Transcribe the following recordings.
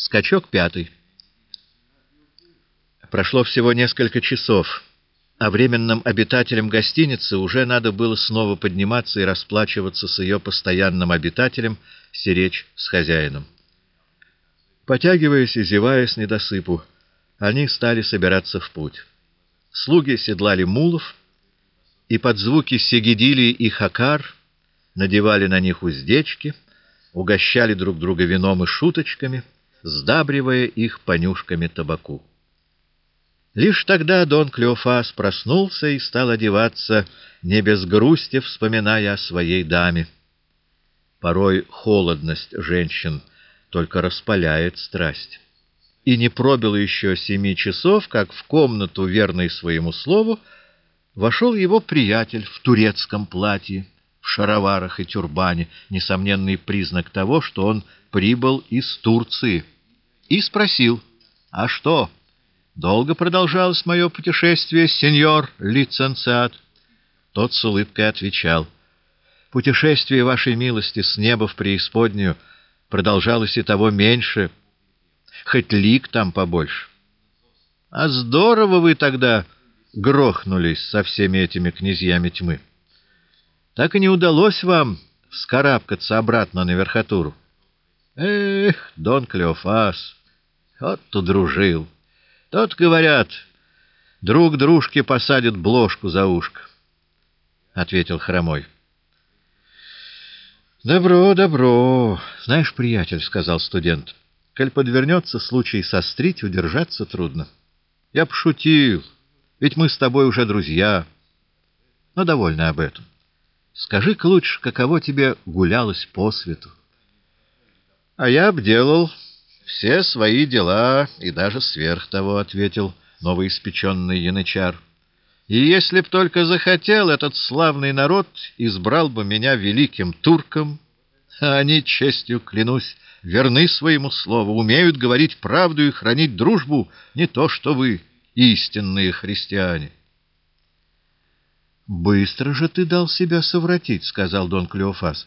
Скачок пятый. Прошло всего несколько часов, а временным обитателям гостиницы уже надо было снова подниматься и расплачиваться с ее постоянным обитателем, сиречь с хозяином. Потягиваясь и зевая с недосыпу, они стали собираться в путь. Слуги седлали мулов, и под звуки сегедили и хакар надевали на них уздечки, угощали друг друга вином и шуточками, сдабривая их понюшками табаку. Лишь тогда Дон Клеофас проснулся и стал одеваться, не без грусти вспоминая о своей даме. Порой холодность женщин только распаляет страсть. И не пробило еще семи часов, как в комнату, верной своему слову, вошел его приятель в турецком платье, в шароварах и тюрбане, несомненный признак того, что он прибыл из Турции, и спросил, «А что?» Долго продолжалось мое путешествие, сеньор лиценциат? Тот с улыбкой отвечал. Путешествие вашей милости с неба в преисподнюю продолжалось и того меньше, хоть лик там побольше. А здорово вы тогда грохнулись со всеми этими князьями тьмы. Так и не удалось вам вскарабкаться обратно на верхотуру. Эх, Дон Клеофас, вот удружил. Тот, говорят, друг дружке посадит бложку за ушко, — ответил Хромой. — Добро, добро. Знаешь, приятель, — сказал студент, — коль подвернется случай сострить, удержаться трудно. Я пошутил, ведь мы с тобой уже друзья. Но довольно об этом. Скажи-ка лучше, каково тебе гулялось по свету? — А я обделал все свои дела и даже сверх того, — ответил новоиспеченный янычар. И если б только захотел, этот славный народ избрал бы меня великим турком, а они, честью клянусь, верны своему слову, умеют говорить правду и хранить дружбу, не то что вы, истинные христиане. «Быстро же ты дал себя совратить», — сказал Дон Клеофас.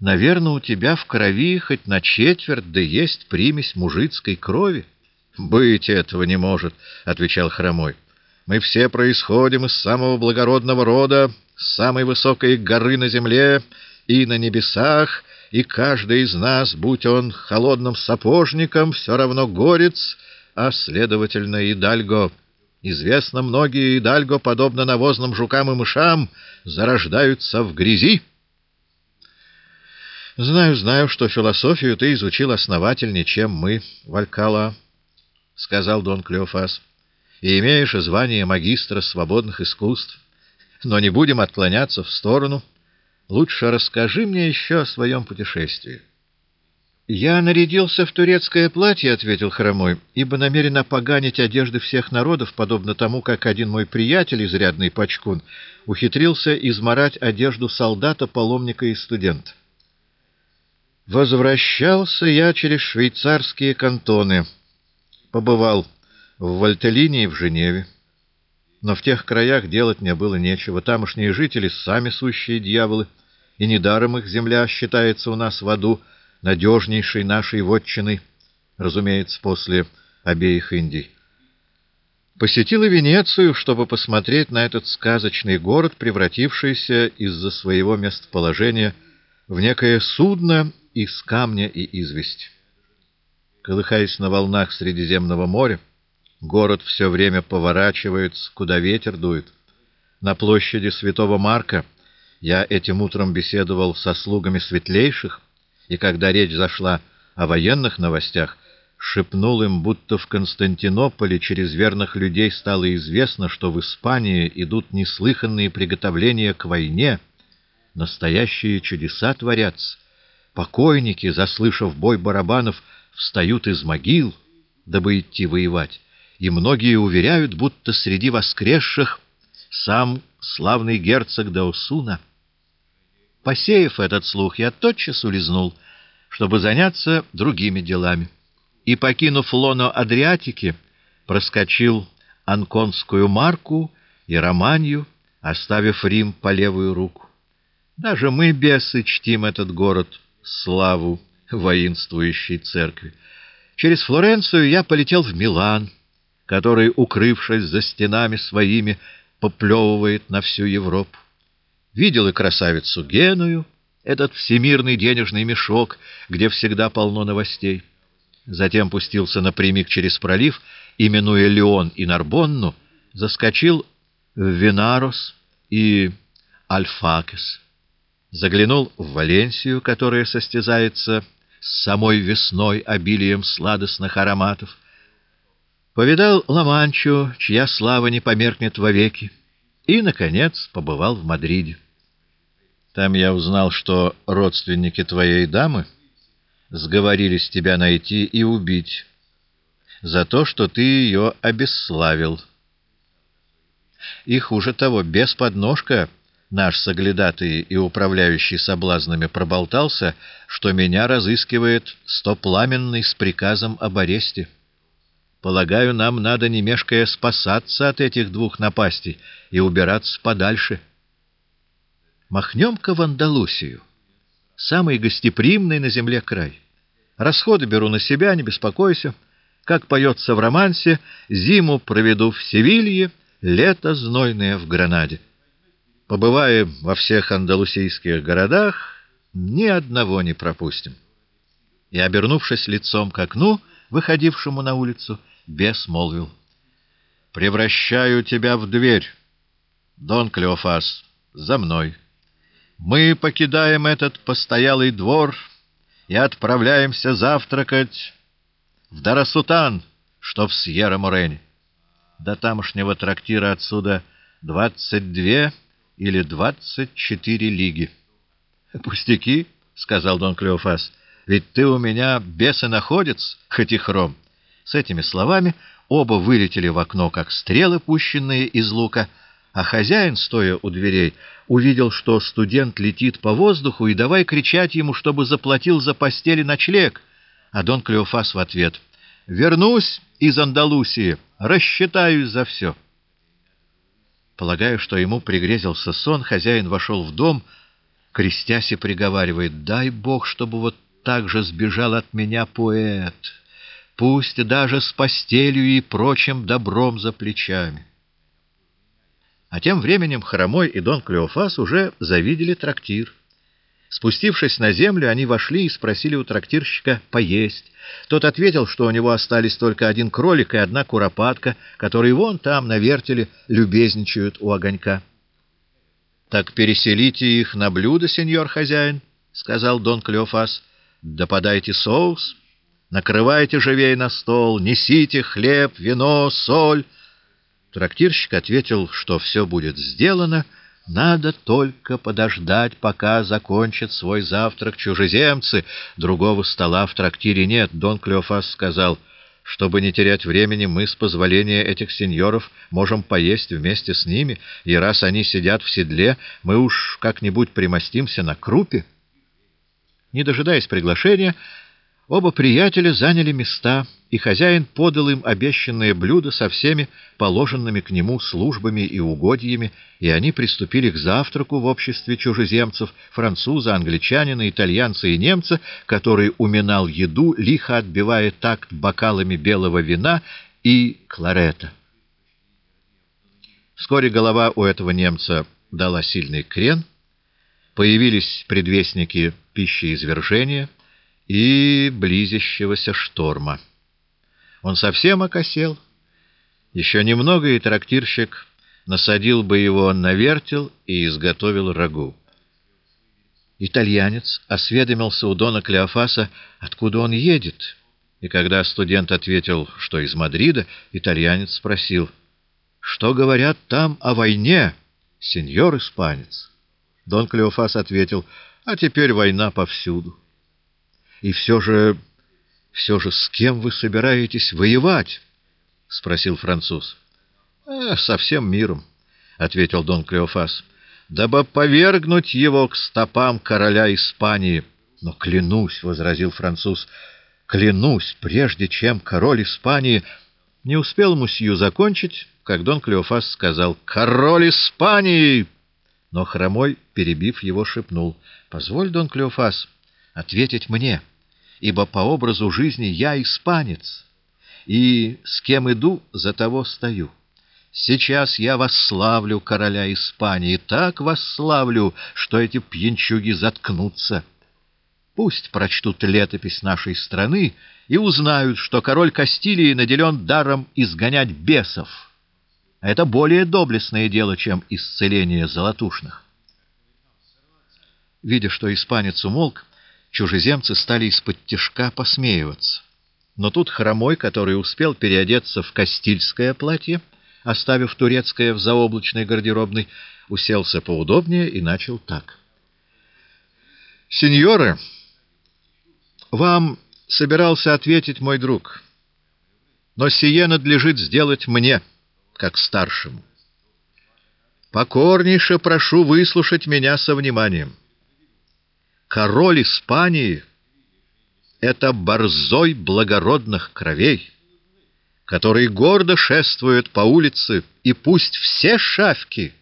Наверное, у тебя в крови хоть на четверть, да есть примесь мужицкой крови. — Быть этого не может, — отвечал Хромой. — Мы все происходим из самого благородного рода, с самой высокой горы на земле и на небесах, и каждый из нас, будь он холодным сапожником, все равно горец, а, следовательно, и дальго. Известно, многие идальго, подобно навозным жукам и мышам, зарождаются в грязи. Знаю, знаю, что философию ты изучил основательнее, чем мы, Валькала, — сказал Дон Клеофас, — и имеешь звание магистра свободных искусств. Но не будем отклоняться в сторону. Лучше расскажи мне еще о своем путешествии. — Я нарядился в турецкое платье, — ответил Хромой, — ибо намерен опоганить одежды всех народов, подобно тому, как один мой приятель, изрядный пачкун, ухитрился изморать одежду солдата, паломника и студента. Возвращался я через швейцарские кантоны. Побывал в Вальтелине и в Женеве. Но в тех краях делать мне было нечего. Тамошние жители сами сущие дьяволы, и недаром их земля считается у нас в аду надежнейшей нашей вотчиной, разумеется, после обеих Индий. Посетила Венецию, чтобы посмотреть на этот сказочный город, превратившийся из-за своего местоположения в некое судно из камня и известь. Колыхаясь на волнах Средиземного моря, город все время поворачивается, куда ветер дует. На площади Святого Марка я этим утром беседовал со слугами светлейших, и когда речь зашла о военных новостях, шепнул им, будто в Константинополе через верных людей стало известно, что в Испании идут неслыханные приготовления к войне, настоящие чудеса творятся, Покойники, заслышав бой барабанов, встают из могил, дабы идти воевать, и многие уверяют, будто среди воскресших сам славный герцог Даусуна. Посеяв этот слух, я тотчас улизнул, чтобы заняться другими делами, и, покинув лоно Адриатики, проскочил Анконскую марку и Романью, оставив Рим по левую руку. Даже мы, бесы, чтим этот город — славу воинствующей церкви. Через Флоренцию я полетел в Милан, который, укрывшись за стенами своими, поплевывает на всю Европу. Видел и красавицу Геную, этот всемирный денежный мешок, где всегда полно новостей. Затем пустился напрямик через пролив, именуя Леон и Нарбонну, заскочил в Винарос и Альфакес. Заглянул в Валенсию, которая состязается с самой весной обилием сладостных ароматов. Повидал Ла-Манчу, чья слава не померкнет вовеки. И, наконец, побывал в Мадриде. Там я узнал, что родственники твоей дамы сговорились тебя найти и убить за то, что ты ее обесславил. И хуже того, без подножка наш соглядатый и управляющий соблазнами проболтался, что меня разыскивает стопламенный с приказом об аресте. Полагаю, нам надо, не мешкая, спасаться от этих двух напастей и убираться подальше. Махнем-ка в Андалусию, самый гостеприимный на земле край. Расходы беру на себя, не беспокойся. Как поется в романсе, зиму проведу в Севилье, лето знойное в Гранаде. Побываем во всех андалусийских городах, ни одного не пропустим. И, обернувшись лицом к окну, выходившему на улицу, бес молвил. «Превращаю тебя в дверь, Дон Клеофас, за мной. Мы покидаем этот постоялый двор и отправляемся завтракать в Дарасутан, что в Сьерра-Морене. До тамошнего трактира отсюда двадцать две или двадцать четыре лиги. — Пустяки, — сказал Дон Клеофас, — ведь ты у меня бесонаходец, хоть и хром. С этими словами оба вылетели в окно, как стрелы, пущенные из лука, а хозяин, стоя у дверей, увидел, что студент летит по воздуху, и давай кричать ему, чтобы заплатил за постели ночлег. А Дон Клеофас в ответ — «Вернусь из Андалусии, рассчитаюсь за все». Полагаю, что ему пригрезился сон, хозяин вошел в дом, крестясь и приговаривает, «Дай Бог, чтобы вот так же сбежал от меня поэт, пусть даже с постелью и прочим добром за плечами». А тем временем Хромой и Дон Клеофас уже завидели трактир. Спустившись на землю, они вошли и спросили у трактирщика поесть. Тот ответил, что у него остались только один кролик и одна куропатка, которые вон там, на вертеле, любезничают у огонька. — Так переселите их на блюдо, сеньор хозяин, — сказал Дон Клеофас. — Да подайте соус, накрывайте живей на стол, несите хлеб, вино, соль. Трактирщик ответил, что все будет сделано, — надо только подождать, пока закончат свой завтрак чужеземцы. Другого стола в трактире нет, Дон Клеофас сказал. Чтобы не терять времени, мы, с позволения этих сеньоров, можем поесть вместе с ними, и раз они сидят в седле, мы уж как-нибудь примостимся на крупе. Не дожидаясь приглашения, Оба приятеля заняли места, и хозяин подал им обещанное блюдо со всеми положенными к нему службами и угодьями, и они приступили к завтраку в обществе чужеземцев, француза, англичанина, итальянца и немца, который уминал еду, лихо отбивая такт бокалами белого вина и кларета. Вскоре голова у этого немца дала сильный крен, появились предвестники пищеизвержения — и близящегося шторма. Он совсем окосел. Еще немного, и трактирщик насадил бы его на вертел и изготовил рагу. Итальянец осведомился у Дона Клеофаса, откуда он едет, и когда студент ответил, что из Мадрида, итальянец спросил, «Что говорят там о войне, сеньор испанец?» Дон Клеофас ответил, «А теперь война повсюду». И все же... все же с кем вы собираетесь воевать? — спросил француз. «Э, — Со всем миром, — ответил Дон Клеофас, — дабы повергнуть его к стопам короля Испании. — Но клянусь, — возразил француз, — клянусь, прежде чем король Испании... Не успел Мусью закончить, как Дон Клеофас сказал «Король Испании!» Но Хромой, перебив его, шепнул «Позволь, Дон Клеофас, ответить мне» ибо по образу жизни я испанец, и с кем иду, за того стою. Сейчас я восславлю короля Испании, так восславлю, что эти пьянчуги заткнутся. Пусть прочтут летопись нашей страны и узнают, что король Кастилии наделен даром изгонять бесов. Это более доблестное дело, чем исцеление золотушных. Видя, что испанец умолк, чужеземцы стали из-под тишка посмеиваться. Но тут хромой, который успел переодеться в кастильское платье, оставив турецкое в заоблачной гардеробной, уселся поудобнее и начал так. «Сеньоры, вам собирался ответить мой друг, но сие надлежит сделать мне, как старшему. Покорнейше прошу выслушать меня со вниманием. Король Испании — это борзой благородных кровей» который гордо шествует по улице, и пусть все шавки,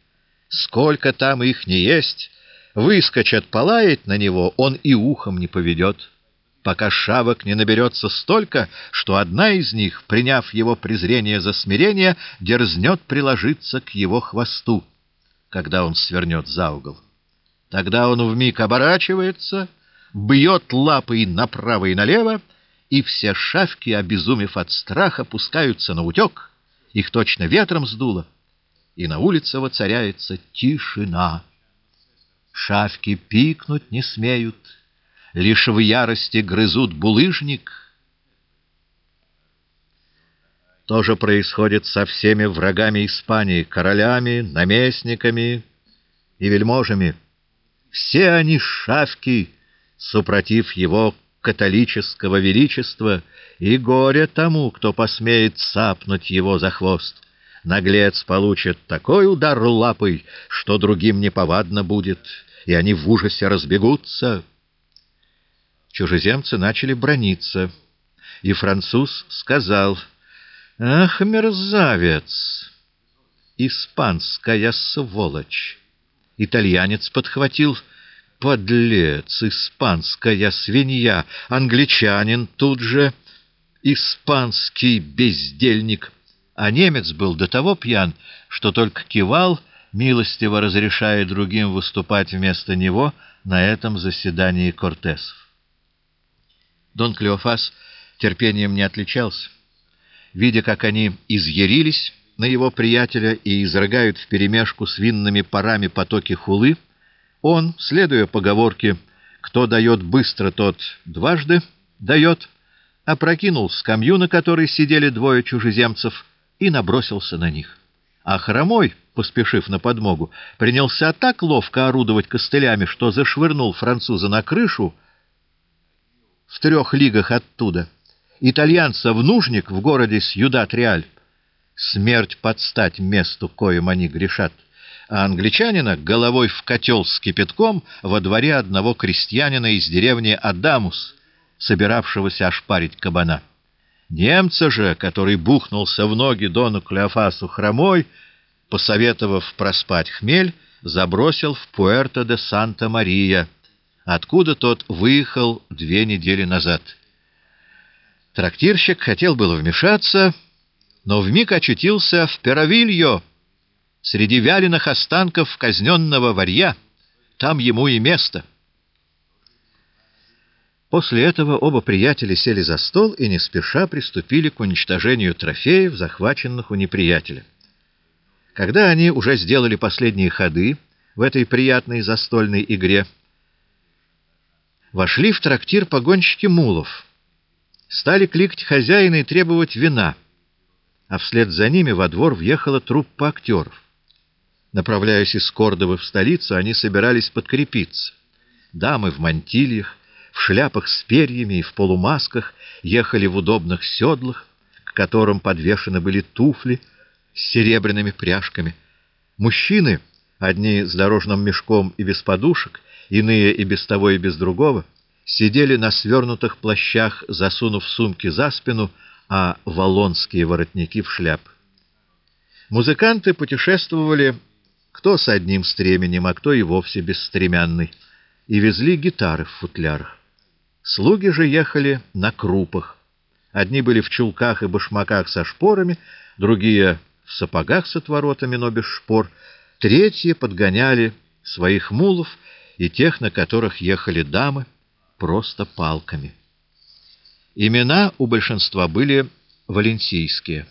сколько там их не есть, выскочат полаять на него, он и ухом не поведет, пока шавок не наберется столько, что одна из них, приняв его презрение за смирение, дерзнет приложиться к его хвосту, когда он свернет за угол. Тогда он вмиг оборачивается, бьет лапой направо и налево, и все шавки, обезумев от страха, пускаются на утек, их точно ветром сдуло, и на улице воцаряется тишина. Шавки пикнуть не смеют, лишь в ярости грызут булыжник. То же происходит со всеми врагами Испании, королями, наместниками и вельможами. Все они шавки, супротив его католического величества, и горе тому, кто посмеет цапнуть его за хвост. Наглец получит такой удар лапой, что другим неповадно будет, и они в ужасе разбегутся. Чужеземцы начали брониться, и француз сказал, «Ах, мерзавец! Испанская сволочь!» Итальянец подхватил, — Подлец, испанская свинья, англичанин тут же, испанский бездельник. А немец был до того пьян, что только кивал, милостиво разрешая другим выступать вместо него на этом заседании Кортесов. Дон Клеофас терпением не отличался. Видя, как они изъярились на его приятеля и изрыгают вперемешку с винными парами потоки хулы, он, следуя поговорке «кто дает быстро, тот дважды дает», опрокинул скамью, на которой сидели двое чужеземцев, и набросился на них. А хромой, поспешив на подмогу, принялся так ловко орудовать костылями, что зашвырнул француза на крышу в трех лигах оттуда. Итальянца в нужник в городе Сьюдат-Реаль. Смерть под стать месту, коим они грешат а англичанина головой в котел с кипятком во дворе одного крестьянина из деревни Адамус, собиравшегося ошпарить кабана. Немца же, который бухнулся в ноги Дону Клеофасу хромой, посоветовав проспать хмель, забросил в Пуэрто де Санта-Мария, откуда тот выехал две недели назад. Трактирщик хотел было вмешаться, но вмиг очутился в Перавильо, среди вяленых останков казненного варья. Там ему и место. После этого оба приятеля сели за стол и не спеша приступили к уничтожению трофеев, захваченных у неприятеля. Когда они уже сделали последние ходы в этой приятной застольной игре, вошли в трактир погонщики мулов, стали кликать хозяина и требовать вина, а вслед за ними во двор въехала труппа актеров. Направляясь из Кордовы в столицу, они собирались подкрепиться. Дамы в мантильях, в шляпах с перьями и в полумасках ехали в удобных седлах, к которым подвешены были туфли с серебряными пряжками. Мужчины, одни с дорожным мешком и без подушек, иные и без того и без другого, сидели на свернутых плащах, засунув сумки за спину, а валонские воротники в шляп. Музыканты путешествовали кто с одним стременем, а кто и вовсе бесстремянный, и везли гитары в футлярах. Слуги же ехали на крупах. Одни были в чулках и башмаках со шпорами, другие в сапогах с отворотами, но без шпор, третьи подгоняли своих мулов и тех, на которых ехали дамы, просто палками. Имена у большинства были валенсийские.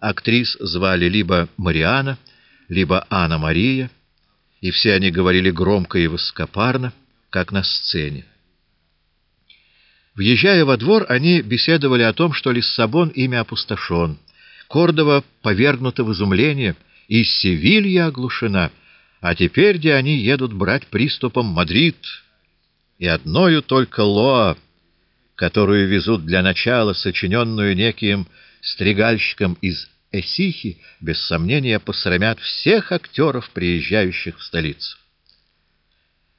Актрис звали либо Мариана, либо Анна Мария, и все они говорили громко и высокопарно, как на сцене. Въезжая во двор, они беседовали о том, что Лиссабон ими опустошен, Кордова повергнута в изумление, и Севилья оглушена, а теперь, де, они едут брать приступом Мадрид, и одною только Лоа, которую везут для начала, сочиненную неким стригальщиком из Эсихи, без сомнения посрамят всех актеров, приезжающих в столицу.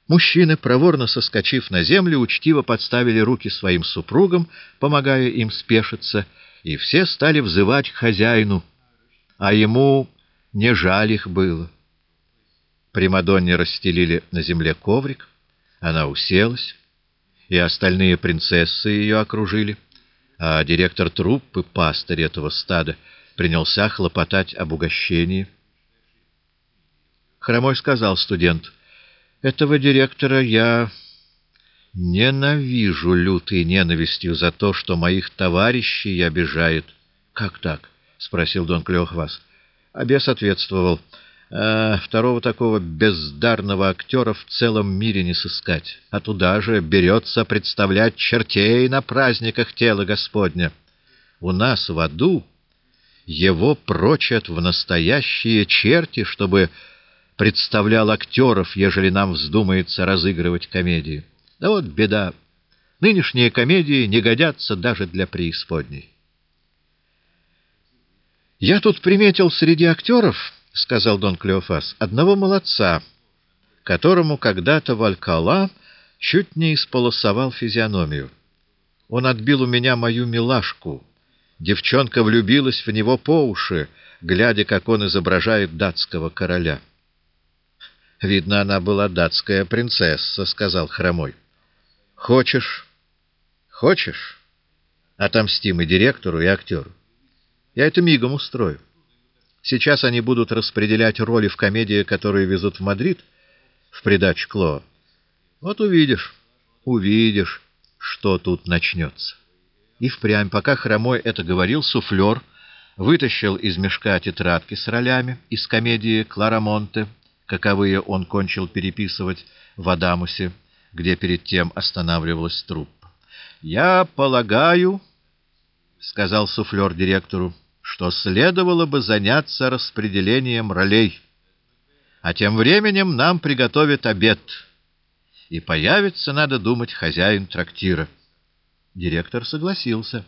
Мужчины, проворно соскочив на землю, учтиво подставили руки своим супругам, помогая им спешиться, и все стали взывать к хозяину, а ему не жаль их было. Примадонне расстелили на земле коврик, она уселась, и остальные принцессы ее окружили, а директор труппы, пастырь этого стада, принялся хлопотать об угощении. Хромой сказал студент, «Этого директора я ненавижу лютой ненавистью за то, что моих товарищей обижает». «Как так?» — спросил Дон Клеохвас. Обес ответствовал, «А второго такого бездарного актера в целом мире не сыскать, а туда же берется представлять чертей на праздниках тела Господня. У нас в аду...» его прочат в настоящие черти, чтобы представлял актеров, ежели нам вздумается разыгрывать комедию. Да вот беда. Нынешние комедии не годятся даже для преисподней. «Я тут приметил среди актеров, — сказал Дон Клеофас, — одного молодца, которому когда-то Валькала чуть не исполосовал физиономию. Он отбил у меня мою милашку — Девчонка влюбилась в него по уши, глядя, как он изображает датского короля. «Видно, она была датская принцесса», — сказал Хромой. «Хочешь? Хочешь? Отомстим и директору, и актеру. Я это мигом устрою. Сейчас они будут распределять роли в комедии, которые везут в Мадрид, в придачу Кло. Вот увидишь, увидишь, что тут начнется». И впрямь, пока Хромой это говорил, суфлер вытащил из мешка тетрадки с ролями из комедии «Кларамонте», каковые он кончил переписывать в Адамусе, где перед тем останавливалась труппа. «Я полагаю, — сказал суфлер директору, — что следовало бы заняться распределением ролей, а тем временем нам приготовят обед, и появится, надо думать, хозяин трактира». Директор согласился.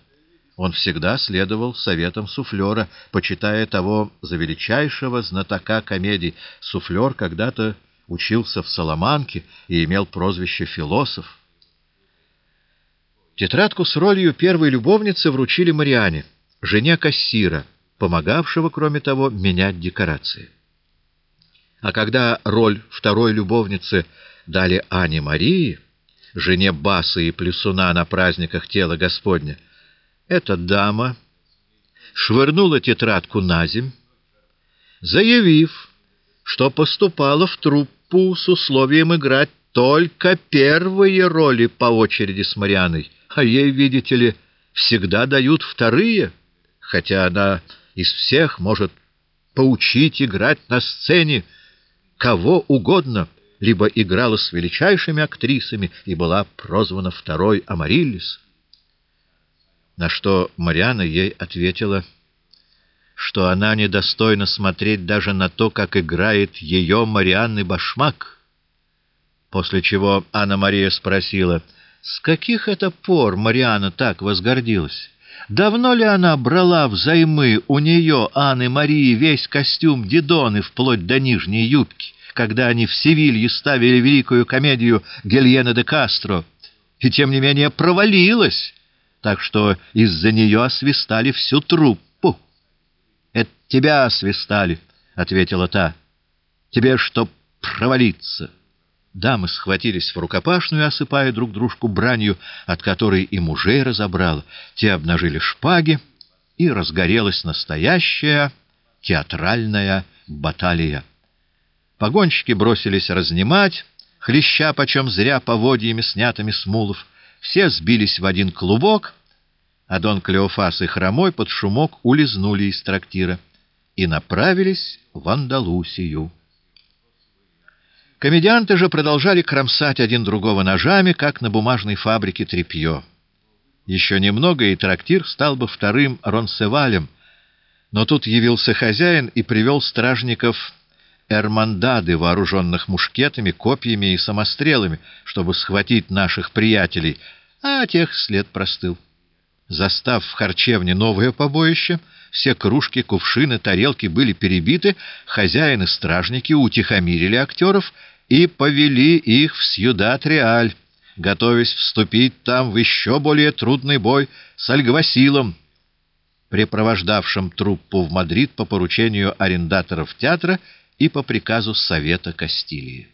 Он всегда следовал советам суфлера, почитая того за величайшего знатока комедий. Суфлер когда-то учился в Соломанке и имел прозвище «философ». Тетрадку с ролью первой любовницы вручили Мариане, жене кассира, помогавшего, кроме того, менять декорации. А когда роль второй любовницы дали Ане Марии, жене Баса и Плесуна на праздниках тела Господня, эта дама швырнула тетрадку на земь, заявив, что поступала в труппу с условием играть только первые роли по очереди с Марианой, а ей, видите ли, всегда дают вторые, хотя она из всех может поучить играть на сцене кого угодно — либо играла с величайшими актрисами и была прозвана второй Амариллис. На что Мариана ей ответила, что она недостойна смотреть даже на то, как играет ее Марианны Башмак. После чего Анна-Мария спросила, с каких это пор Мариана так возгордилась? Давно ли она брала взаймы у нее, Анны Марии, весь костюм Дидоны вплоть до нижней юбки? когда они в Севилье ставили великую комедию Гельена де Кастро, и тем не менее провалилась, так что из-за нее освистали всю труппу. — Это тебя освистали, — ответила та. — Тебе что провалиться? Дамы схватились в рукопашную, осыпая друг дружку бранью, от которой и мужей разобрало. Те обнажили шпаги, и разгорелась настоящая театральная баталия. Погонщики бросились разнимать, хлеща почем зря поводьями, снятыми с мулов. Все сбились в один клубок, а Дон Клеофас и Хромой под шумок улизнули из трактира и направились в Андалусию. Комедианты же продолжали кромсать один другого ножами, как на бумажной фабрике тряпье. Еще немного, и трактир стал бы вторым Ронсевалем, но тут явился хозяин и привел стражников Эрмандады, вооруженных мушкетами, копьями и самострелами, чтобы схватить наших приятелей, а тех след простыл. Застав в харчевне новое побоище, все кружки, кувшины, тарелки были перебиты, хозяин и стражники утихомирили актеров и повели их в Сьюдат-Реаль, готовясь вступить там в еще более трудный бой с Альгвасилом, препровождавшим труппу в Мадрид по поручению арендаторов театра и по приказу Совета Кастилии.